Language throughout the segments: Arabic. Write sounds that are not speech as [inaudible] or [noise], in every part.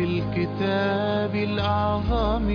بالكتاب الأعظم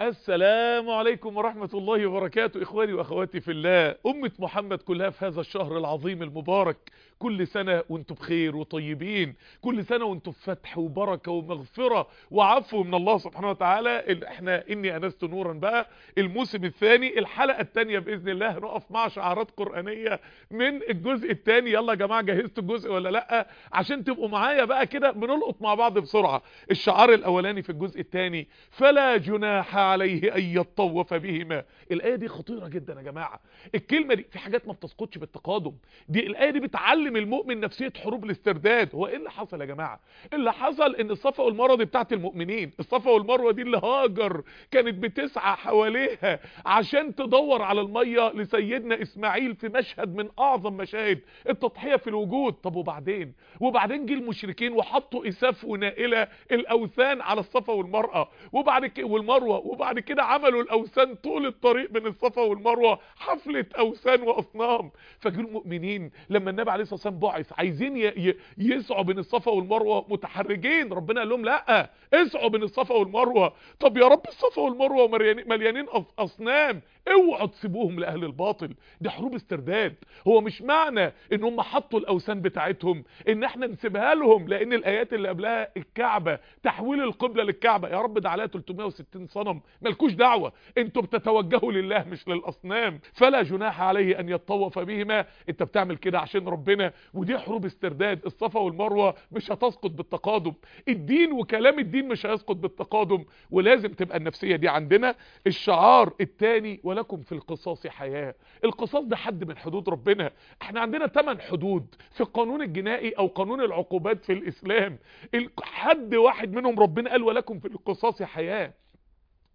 السلام عليكم ورحمة الله وبركاته إخواني وأخواتي في الله. أمة محمد كلها في هذا الشهر العظيم المبارك كل سنة وأنتم بخير وطيبين كل سنة وأنتم بفتح وبركة ومغفرة وعفو من الله سبحانه وتعالى. إحنا إني أنست نورا بقى. الموسم الثاني الحلقة الثانية بإذن الله نقف مع شعارات قرآنية من الجزء الثاني يلا يا جماعة جهزتوا الجزء ولا لأ؟ عشان تبقوا معايا بقى كده بنلقط مع بعض بسرعة. الشعار الأولاني في الجزء الثاني فلا جناح عليه أن يطوف بهما. الآية دي خطيرة جدا يا جماعة. الكلمة دي في حاجات ما بتسقطش بالتقادم. دي الآية دي بتعلم المؤمن نفسية حروب الاسترداد. هو إيه اللي حصل يا جماعة؟ اللي حصل؟ إن الصفا والمروة دي بتاعت المؤمنين. الصفا والمروة دي اللي هاجر كانت بتسعى حواليها عشان تدور على المية لسيدنا إسماعيل في مشهد من أعظم مشاهد التضحية في الوجود. طب وبعدين؟ وبعدين جه المشركين وحطوا إساف ونائلة الأوثان على الصفا والمروة. وبعد كده والمروة وبعد كده عملوا الأوثان طول الطريق بين الصفا والمروة حفلة أوثان وأصنام. فجوا المؤمنين لما النبي عليه الصلاة والسلام بعث عايزين ي- ي- يسعوا بين الصفا والمروة متحرجين. ربنا قال لهم لا اسعوا بين الصفا والمروة. طب يا رب الصفا والمروة مليانين- أصنام. اوعوا تسيبوهم لأهل الباطل. دي حروب استرداد. هو مش معنى إن هم حطوا الأوثان بتاعتهم إن إحنا نسيبها لهم لأن الآيات اللي قبلها الكعبة تحويل القبلة للكعبة. يا رب ده عليها 360 صنم. مالكوش دعوة. أنتوا بتتوجهوا لله مش للأصنام. فلا جناح عليه أن يطوف بهما. أنت بتعمل كده عشان ربنا. ودي حروب استرداد. الصفا والمروة مش هتسقط بالتقادم. الدين وكلام الدين مش هيسقط بالتقادم. ولازم تبقى النفسية دي عندنا. الشعار الثاني ولكم في القصاص حياة. القصاص ده حد من حدود ربنا. إحنا عندنا 8 حدود في القانون الجنائي أو قانون العقوبات في الإسلام. ال- حد واحد منهم ربنا قال ولكم في القصاص حياة.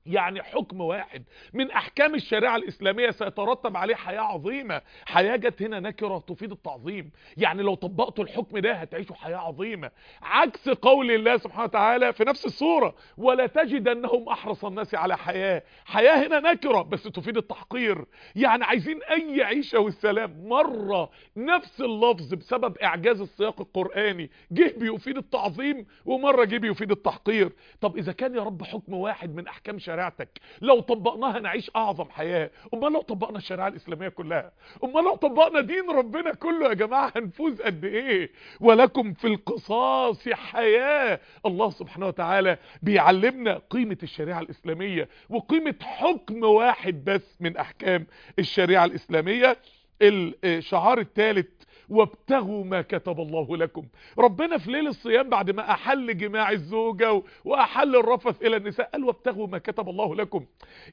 يعني حكم واحد. من أحكام الشريعة الإسلامية سيترتب عليه حياة عظيمة. حياة جت هنا نكرة تفيد التعظيم. يعني لو طبقتوا الحكم ده هتعيشوا حياة عظيمة. عكس قول الله سبحانه وتعالى في نفس السورة ولا تجدنهم أحرص الناس على حياة. حياة هنا نكرة بس تفيد التحقير. يعني عايزين أي عيشة والسلام. مرة نفس اللفظ بسبب إعجاز السياق القرآني. جه بيفيد التعظيم ومرة جه بيفيد التحقير. طب إذا كان يا رب حكم واحد من أحكام شريعتك. لو طبقناها نعيش أعظم حياة. أمال لو طبقنا الشريعة الإسلامية كلها. أمال لو طبقنا دين ربنا كله يا جماعة هنفوز قد إيه؟ ولكم في القصاص حياة. الله سبحانه وتعالى بيعلمنا قيمة الشريعة الإسلامية وقيمة حكم واحد بس من أحكام الشريعة الإسلامية. الشعار الثالث وابتغوا ما كتب الله لكم. ربنا في ليل الصيام بعد ما أحل جماع الزوجة وأحل الرفث إلى النساء قال وابتغوا ما كتب الله لكم.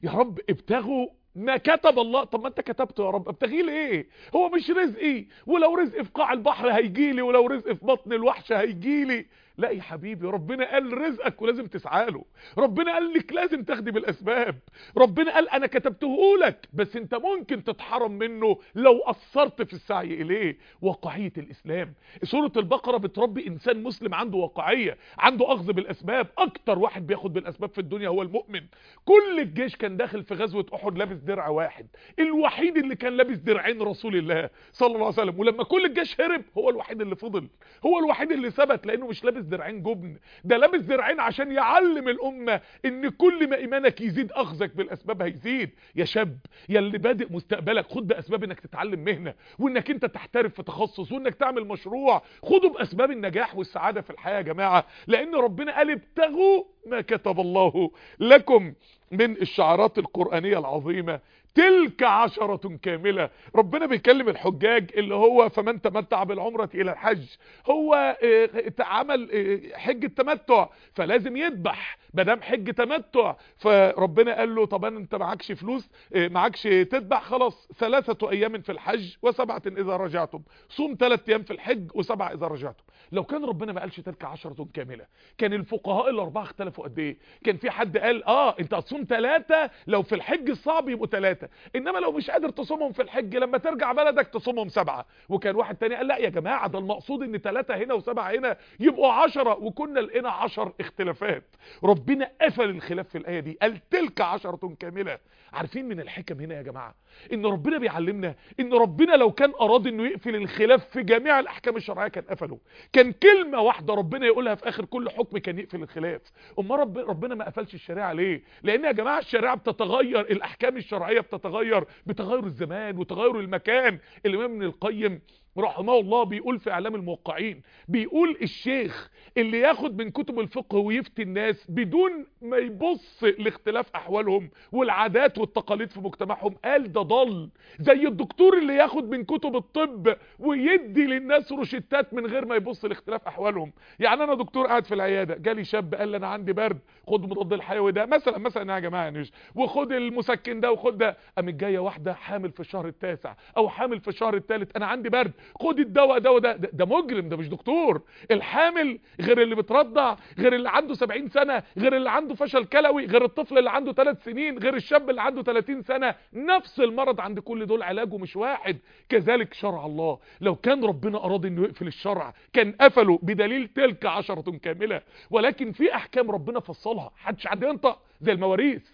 يا رب ابتغوا ما كتب الله. طب ما أنت كتبته يا رب. ابتغيه ليه هو مش رزقي. ولو رزق في قاع البحر هيجيلي ولو رزق في بطن الوحش هيجيلي. لا يا حبيبي ربنا قال رزقك ولازم تسعى له. ربنا قال لك لازم تاخدي بالأسباب. ربنا قال أنا كتبته لك بس أنت ممكن تتحرم منه لو قصرت في السعي إليه. واقعية الإسلام. سورة البقرة بتربي إنسان مسلم عنده واقعية عنده أخذ بالأسباب. أكتر واحد بياخد بالأسباب في الدنيا هو المؤمن. كل الجيش كان داخل في غزوة أحد لابس درع واحد. الوحيد اللي كان لابس درعين رسول الله صلى الله عليه وسلم. ولما كل الجيش هرب هو الوحيد اللي فضل هو الوحيد اللي ثبت لأنه مش لابس درعين جبن. ده لابس درعين عشان يعلم الأمة إن كل ما إيمانك يزيد أخذك بالأسباب هيزيد. يا شاب يا اللي بادئ مستقبلك خد بأسباب إنك تتعلم مهنة وإنك أنت تحترف في تخصص وإنك تعمل مشروع. خدوا بأسباب النجاح والسعادة في الحياة يا جماعة لأن ربنا قال ابتغوا ما كتب الله لكم. من الشعارات القرآنية العظيمة تلك عشرة كاملة. ربنا بيكلم الحجاج اللي هو فمن تمتع بالعمرة إلى الحج هو آه عمل آه حج التمتع فلازم يذبح مادام حج تمتع. فربنا قال له طب أنت معكش فلوس آه معكش تذبح خلاص ثلاثة أيام في الحج وسبعة إذا رجعتم. صوم ثلاث أيام في الحج وسبعة إذا رجعتم. لو كان ربنا ما قالش تلك عشرة كاملة كان الفقهاء الأربعة اختلفوا قد إيه؟ كان في حد قال آه أنت هتصوم ثلاثة لو في الحج الصعب يبقوا ثلاثة. إنما لو مش قادر تصومهم في الحج لما ترجع بلدك تصومهم سبعة. وكان واحد تاني قال لا يا جماعة ده المقصود إن ثلاثة هنا وسبعة هنا يبقوا عشرة. وكنا لقينا عشر اختلافات. ربنا قفل الخلاف في الآية دي. قال تلك عشرة كاملة. عارفين من الحكم هنا يا جماعة؟ إن ربنا بيعلمنا إن ربنا لو كان أراد إنه يقفل الخلاف في جميع الأحكام الشرعية كان قفله. كان كلمة واحدة ربنا يقولها في آخر كل حكم كان يقفل الخلاف. اما رب ربنا ما قفلش الشريعة ليه؟ لأن يا جماعة الشريعة بتتغير الأحكام الشرعية بتتغير بتغير الزمان وتغير المكان. الامام ابن القيم رحمه الله بيقول في أعلام الموقعين بيقول الشيخ اللي ياخد من كتب الفقه ويفتي الناس بدون ما يبص لاختلاف أحوالهم والعادات والتقاليد في مجتمعهم قال ده ضل. زي الدكتور اللي ياخد من كتب الطب ويدي للناس روشتات من غير ما يبص لاختلاف أحوالهم. يعني أنا دكتور قاعد في العيادة جالي شاب قال لي أنا عندي برد خد مضاد الحيوي ده مثلا مثلا يا جماعة يعني وخد المسكن ده وخد ده. قامت جاية واحدة حامل في الشهر التاسع أو حامل في الشهر الثالث أنا عندي برد. خد الدواء ده وده. ده, مجرم ده مش دكتور. الحامل غير اللي بترضع غير اللي عنده 70 سنة غير اللي عنده فشل كلوي غير الطفل اللي عنده 3 سنين غير الشاب اللي عنده 30 سنة. نفس المرض عند كل دول علاجه مش واحد. كذلك شرع الله. لو كان ربنا اراد إنه يقفل الشرع كان قفله بدليل تلك عشرة كاملة. ولكن في أحكام ربنا فصلها. حدش حد ينطق. زي المواريث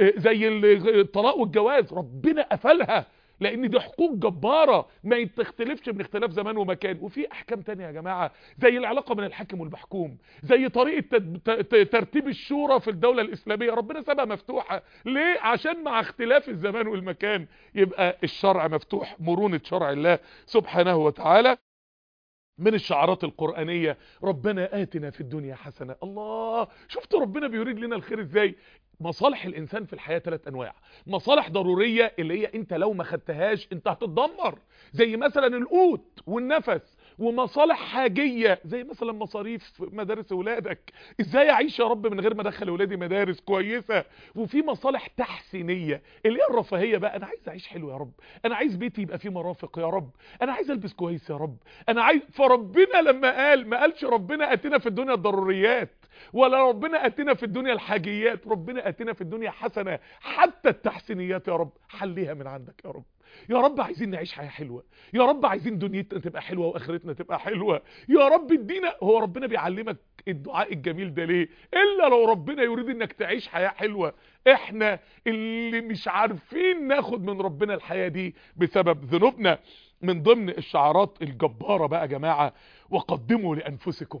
زي الطلاق والجواز. ربنا قفلها. لأن دي حقوق جبارة ما تختلفش من اختلاف زمان ومكان. وفي أحكام تانية يا جماعة زي العلاقة بين الحاكم والمحكوم زي طريقة ترتيب الشورى في الدولة الإسلامية. ربنا سابها مفتوحة. ليه؟ عشان مع اختلاف الزمان والمكان يبقى الشرع مفتوح مرونة شرع الله سبحانه وتعالى. من الشعارات القرآنية ربنا آتنا في الدنيا حسنة. الله شفت ربنا بيريد لنا الخير إزاي؟ مصالح الإنسان في الحياة ثلاث أنواع. مصالح ضرورية اللي هي أنت لو ما خدتهاش أنت هتتدمر. زي مثلا القوت والنفس. ومصالح حاجية زي مثلا مصاريف مدارس اولادك إزاي أعيش يا رب من غير ما أدخل اولادي مدارس؟ كويسة. وفي مصالح تحسينية. اللي هي الرفاهية بقى أنا عايز أعيش حلو يا رب. أنا عايز بيتي يبقى فيه مرافق يا رب. أنا عايز ألبس كويس يا رب. أنا عايز فربنا لما قال ما قالش ربنا أتنا في الدنيا الضروريات ولا ربنا أتنا في الدنيا الحاجيات. ربنا أتنا في الدنيا حسنة. حتى التحسينيات يا رب. حليها من عندك يا رب. يا رب عايزين نعيش حياة حلوة. يا رب عايزين دنيتنا تبقى حلوة وآخرتنا تبقى حلوة. يا رب ادينا هو ربنا بيعلمك الدعاء الجميل ده ليه؟ إلا لو ربنا يريد إنك تعيش حياة حلوة. إحنا اللي مش عارفين ناخد من ربنا الحياة دي بسبب ذنوبنا. من ضمن الشعارات الجبارة بقى يا جماعة وقدموا لأنفسكم.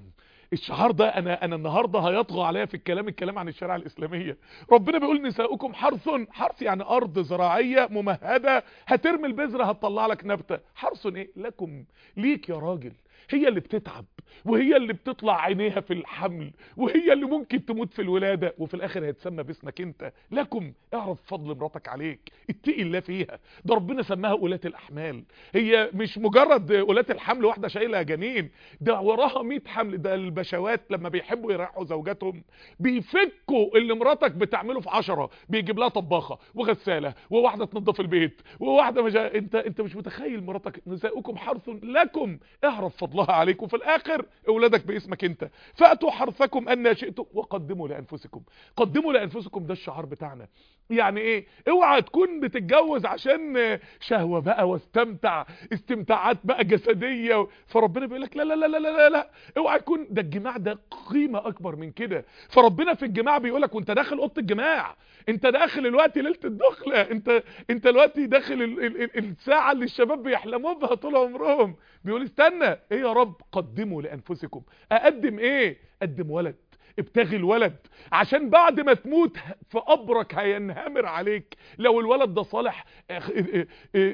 الشعار ده أنا أنا النهارده هيطغى عليا في الكلام الكلام عن الشريعة الإسلامية. ربنا بيقول نساؤكم حرث حرث يعني أرض زراعية ممهدة هترمي البذرة هتطلع لك نبتة. حرث إيه؟ لكم ليك يا راجل. هي اللي بتتعب وهي اللي بتطلع عينيها في الحمل وهي اللي ممكن تموت في الولادة وفي الآخر هيتسمى باسمك أنت. لكم اعرف فضل مراتك عليك اتقي الله فيها. ده ربنا سماها أولاة الأحمال. هي مش مجرد أولاة الحمل واحدة شايلة جنين ده وراها 100 حمل. ده البشوات لما بيحبوا يريحوا زوجاتهم بيفكوا اللي مراتك بتعمله في عشرة بيجيب لها طباخة وغسالة وواحدة تنظف البيت وواحدة مش انت أنت مش متخيل مراتك نساؤكم حرث لكم. اعرف فضلها عليكم في الآخر أولادك باسمك أنت. فأتوا حرثكم أن شئتم وقدموا لأنفسكم. قدموا لأنفسكم ده الشعار بتاعنا. يعني إيه؟ اوعى تكون بتتجوز عشان شهوة بقى واستمتع استمتاعات بقى جسدية فربنا بيقول لك لا لا لا لا لا لا اوعى تكون ده الجماع ده قيمة أكبر من كده. فربنا في الجماع بيقول لك وأنت داخل أوضة الجماع. أنت داخل الوقت ليلة الدخلة. أنت أنت دلوقتي داخل ال ال ال الساعة اللي الشباب بيحلموا بها طول عمرهم. بيقول استنى إيه يا رب؟ قدموا لأنفسكم. أقدم إيه؟ قدم ولد. ابتغي الولد. عشان بعد ما تموت في قبرك هينهمر عليك. لو الولد ده صالح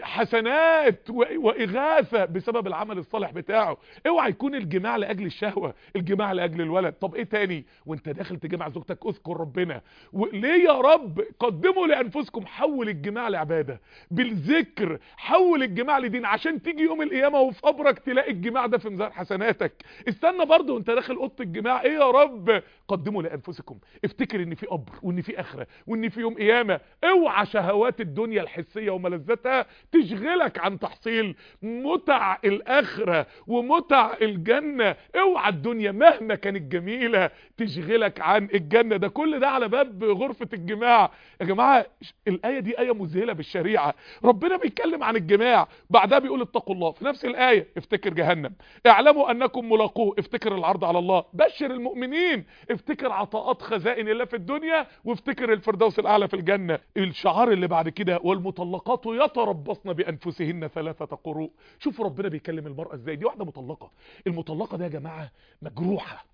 حسنات وإغاثة بسبب العمل الصالح بتاعه. اوعى يكون الجماع لأجل الشهوة الجماع لأجل الولد. طب إيه تاني؟ وأنت داخل تجمع زوجتك اذكر ربنا. وليه يا رب؟ قدموا لأنفسكم حول الجماع لعبادة. بالذكر حول الجماع لدين. عشان تيجي يوم القيامة وفي قبرك تلاقي الجماع ده في ميزان حسناتك. استنى برضه وأنت داخل أوضة الجماع. إيه يا رب؟ قدموا لأنفسكم. افتكر إن في قبر وإن في أخرة وإن في يوم قيامة. أوعى شهوات الدنيا الحسية وملذاتها تشغلك عن تحصيل متع الآخرة ومتع الجنة. أوعى الدنيا مهما كانت جميلة تشغلك عن الجنة. ده كل ده على باب غرفة الجماع. يا جماعة الآية دي آية مذهلة بالشريعة. ربنا بيتكلم عن الجماع بعدها بيقول اتقوا الله. في نفس الآية افتكر جهنم. اعلموا أنكم ملاقوه. افتكر العرض على الله. بشر المؤمنين. افتكر عطاءات خزائن الله في الدنيا وافتكر الفردوس الأعلى في الجنة. الشعار اللي بعد كده والمطلقات يتربصن بأنفسهن ثلاثة قروء. شوفوا ربنا بيكلم المرأة إزاي دي واحدة مطلقة. المطلقة ده يا جماعة مجروحة.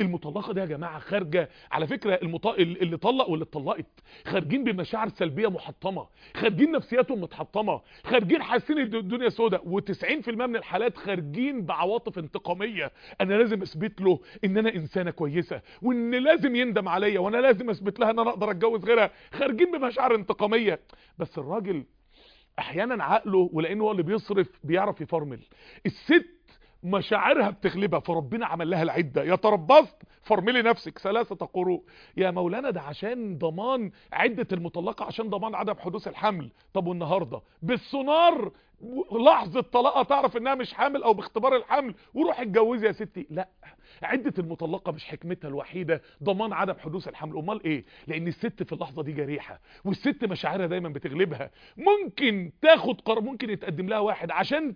المطلقة دي يا جماعة خارجة على فكرة المط... اللي طلق واللي اتطلقت خارجين بمشاعر سلبية محطمة خارجين نفسياتهم متحطمة خارجين حاسين الدنيا سوداء و90% من الحالات خارجين بعواطف انتقامية. أنا لازم أثبت له إن أنا إنسانة كويسة وإن لازم يندم عليا وأنا لازم أثبت لها إن أنا أقدر أتجوز غيرها. خارجين بمشاعر انتقامية. بس الراجل أحيانا عقله ولأنه هو اللي بيصرف بيعرف يفرمل. الست مشاعرها بتغلبها فربنا عمل لها العدة. يا تربصت فرملي نفسك. ثلاثة قروء. يا مولانا ده عشان ضمان عدة المطلقة عشان ضمان عدم حدوث الحمل. طب والنهاردة؟ بالسونار لحظة طلاقها تعرف إنها مش حامل أو باختبار الحمل وروح اتجوزي يا ستي. لا عدة المطلقة مش حكمتها الوحيدة ضمان عدم حدوث الحمل أمال إيه؟ لأن الست في اللحظة دي جريحة والست مشاعرها دايما بتغلبها. ممكن تاخد قرار ممكن يتقدم لها واحد عشان.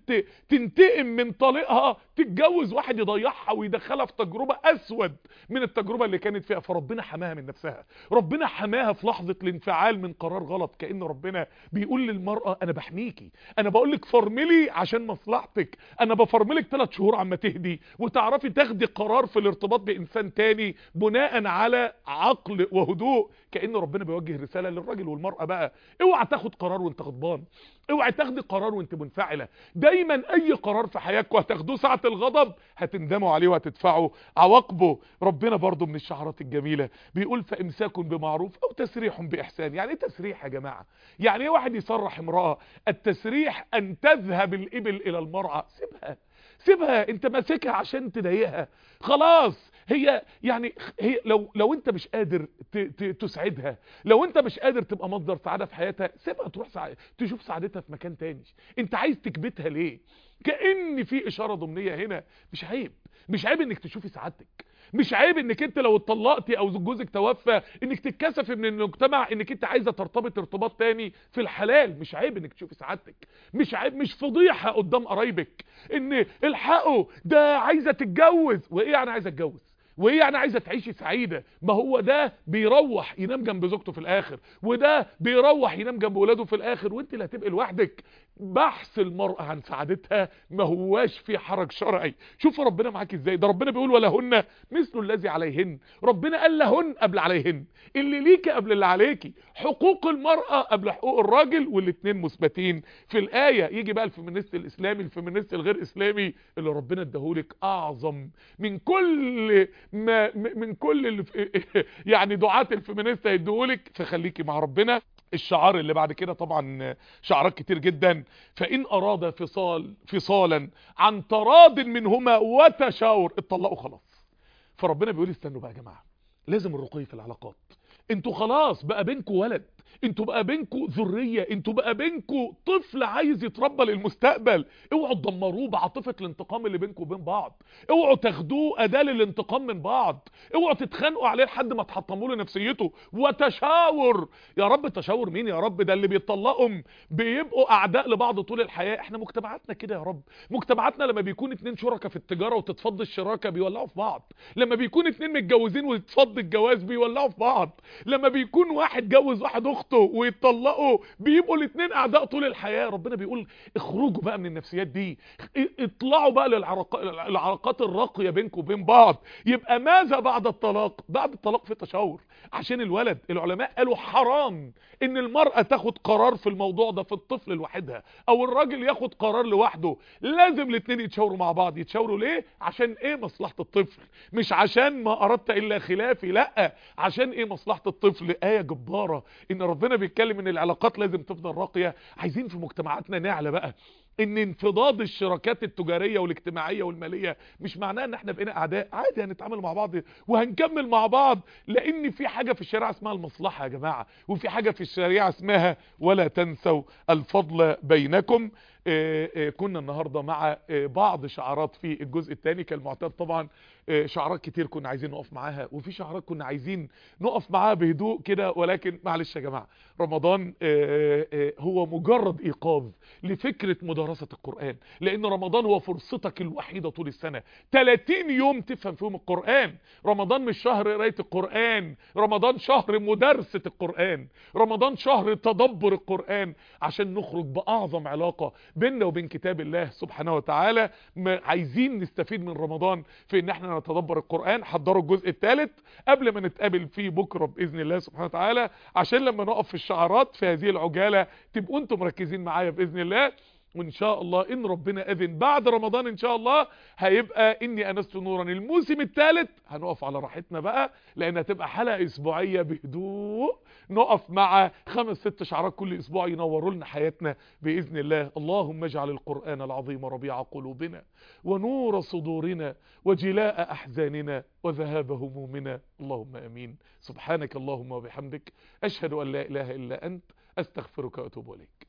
تنتقم من طليقها تتجوز واحد يضيعها ويدخلها في تجربة أسود من التجربة اللي كانت فيها. فربنا حماها من نفسها. ربنا حماها في لحظة الانفعال من قرار غلط كأن ربنا بيقول للمرأة أنا بحميكي أنا بقول لك فرملي عشان مصلحتك. أنا بفرملك ثلاث شهور عما تهدي وتعرفي تاخدي قرار في الارتباط بإنسان تاني بناء على عقل وهدوء كأن ربنا بيوجه رسالة للراجل والمرأة بقى. اوعى تاخد قرار وانت غضبان. اوعى تاخدي قرار وانت منفعلة. دايما أي قرار في حياتكم هتاخدوه ساعة الغضب هتندموا عليه وهتدفعوا عواقبه. ربنا برضو من الشعارات الجميلة بيقول فإمساك بمعروف أو تسريح بإحسان. يعني إيه تسريح يا جماعة؟ يعني إيه واحد يصرح امرأة؟ التسريح أن تذهب الإبل إلى المرعى. سيبها. سيبها انت ماسكها عشان تضايقها. خلاص هي يعني هي لو لو انت مش قادر تسعدها لو انت مش قادر تبقى مصدر سعادة في حياتها سيبها تروح سع... تشوف سعادتها في مكان تاني. انت عايز تكبتها ليه؟ كأن في إشارة ضمنية هنا. مش عيب مش عيب إنك تشوفي سعادتك. مش عيب إنك أنت لو اتطلقتي أو جوزك توفى إنك تتكسفي من المجتمع إنك أنت عايزة ترتبط ارتباط تاني في الحلال. مش عيب إنك تشوفي سعادتك. مش عيب مش فضيحة قدام قرايبك إن الحقوا ده عايزة تتجوز. وإيه يعني عايزة اتجوز وإيه يعني عايزة تعيشي سعيدة؟ ما هو ده بيروح ينام جنب زوجته في الآخر وده بيروح ينام جنب ولاده في الآخر وأنت اللي هتبقي لوحدك. بحث المرأة عن سعادتها ما هواش في حرج شرعي. شوف ربنا معاك إزاي. ده ربنا بيقول ولهن مثل الذي عليهن. ربنا قال لهن قبل عليهن. اللي ليكي قبل اللي عليكي حقوق المرأة قبل حقوق الراجل والاثنين مثبتين. في الآية يجي بقى ال feminist الإسلامي ال feminist الغير إسلامي اللي ربنا اداهولك أعظم. من كل ما من كل اللي [laughs] يعني دعاة الفيمينيست هيديهولك فخليكي مع ربنا. الشعار اللي بعد كده طبعا شعارات كتير جدا. فإن أراد فصال فصالا عن تراض منهما وتشاور اتطلقوا خلاص. فربنا بيقول استنوا بقى يا جماعة لازم الرقي في العلاقات. أنتوا خلاص بقى بينكوا ولد. أنتوا بقى بينكوا ذرية أنتوا بقى بينكوا طفل عايز يتربى للمستقبل. اوعوا تدمروه بعاطفة الانتقام اللي بينكوا وبين بعض. اوعوا تاخدوه أداة للانتقام من بعض. اوعوا تتخانقوا عليه لحد ما تحطموا له نفسيته وتشاور. يا رب تشاور مين يا رب؟ ده اللي بيطلقوا بيبقوا أعداء لبعض طول الحياة. إحنا مجتمعاتنا كده يا رب. مجتمعاتنا لما بيكون اتنين شركاء في التجارة وتتفض الشراكة بيولعوا في بعض. لما بيكون اتنين متجوزين ويتفض الجواز بيولعوا في بعض. لما بيكون واحد جوز واحد أخته ويتطلقوا بيبقوا الاثنين أعداء طول الحياة. ربنا بيقول اخرجوا بقى من النفسيات دي اطلعوا بقى للعلاقات الراقية بينكم وبين بعض. يبقى ماذا بعد الطلاق؟ بعد الطلاق في تشاور. عشان الولد العلماء قالوا حرام إن المرأة تاخد قرار في الموضوع ده في الطفل لوحدها أو الراجل ياخد قرار لوحده. لازم الاثنين يتشاوروا مع بعض. يتشاوروا ليه؟ عشان إيه مصلحة الطفل؟ مش عشان ما أردت إلا خلافي لأ. عشان إيه مصلحة الطفل؟ آية جبارة. إن ربنا بيتكلم إن العلاقات لازم تفضل راقية. عايزين في مجتمعاتنا نعلى بقى إن انفضاض الشراكات التجارية والاجتماعية والمالية مش معناه إن إحنا بقينا أعداء. عادي هنتعامل مع بعض وهنكمل مع بعض لأن في حاجة في الشريعة اسمها المصلحة يا جماعة وفي حاجة في الشريعة اسمها ولا تنسوا الفضل بينكم. كنا النهاردة مع آه بعض شعارات في الجزء الثاني كالمعتاد طبعا. شعارات كتير كنا عايزين نقف معاها وفي شعارات كنا عايزين نقف معاها بهدوء كده ولكن معلش يا جماعة رمضان هو مجرد إيقاظ لفكرة مدارسة القرآن لأن رمضان هو فرصتك الوحيدة طول السنة. 30 يوم تفهم فيهم القرآن. رمضان مش شهر قراية القرآن رمضان شهر مدارسة القرآن رمضان شهر تدبر القرآن عشان نخرج بأعظم علاقة بيننا وبين كتاب الله سبحانه وتعالى عايزين نستفيد من رمضان في إن إحنا نتدبر القرآن. حضروا الجزء الثالث قبل ما نتقابل فيه بكرة بإذن الله سبحانه وتعالى عشان لما نقف في الشعارات في هذه العجالة تبقوا أنتم مركزين معايا بإذن الله. وإن شاء الله إن ربنا أذن بعد رمضان إن شاء الله هيبقى إني أنست نورا. الموسم الثالث هنقف على راحتنا بقى لأن هتبقى حلقة أسبوعية بهدوء. نقف مع خمس ست شعارات كل أسبوع ينوروا لنا حياتنا بإذن الله. اللهم اجعل القرآن العظيم ربيع قلوبنا ونور صدورنا وجلاء أحزاننا وذهاب همومنا. اللهم آمين. سبحانك اللهم وبحمدك. أشهد أن لا إله إلا أنت. أستغفرك وأتوب إليك.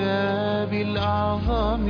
بالكتاب الأعظم